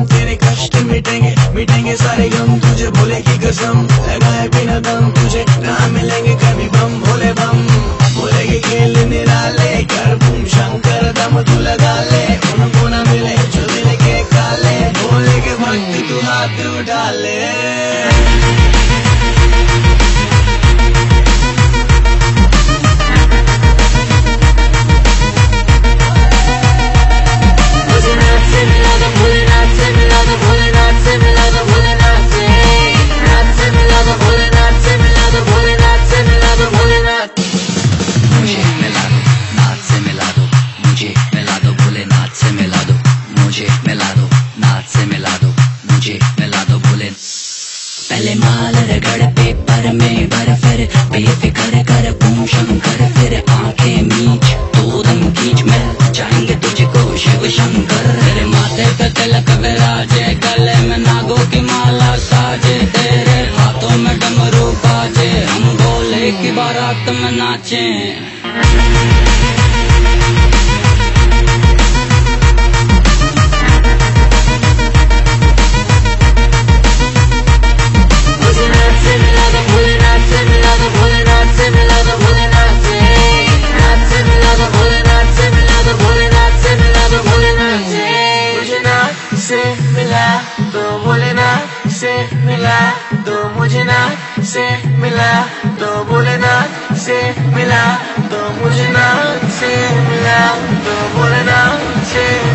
मिटेंगे मिटेंगे सारे गम। तुझे भोले की कसम, लगाए बिना दम। तुझे कहा मिलेंगे कभी बम, भोले बम। भोले के खेल निराले, कर बूम, शंकर दम तू लगा ले। उनको ना मिले जो दिल के काले। भोले के भक्त तू हाथ उठा ले। नाथ से मिला दो, मुझे मिला दो भोले पहले माल रगड़ पेपर में भर फिर, बेफिक्र कर बूम शंकर फिर, आँखें मीच, दो दम खींच मिल जाएँगे तुझको शिव शंकर। तेरे माथे पे तिलक विराजे, गले में नागों की माला साजे, तेरे हाथों में डमरू बाजे, हम भोले की बारात में नाचें। से मिला तो बोले ना से मिला तो मुझे ना से मिला तो बोले ना से मिला तो मुझे ना से मिला तो बोले दो से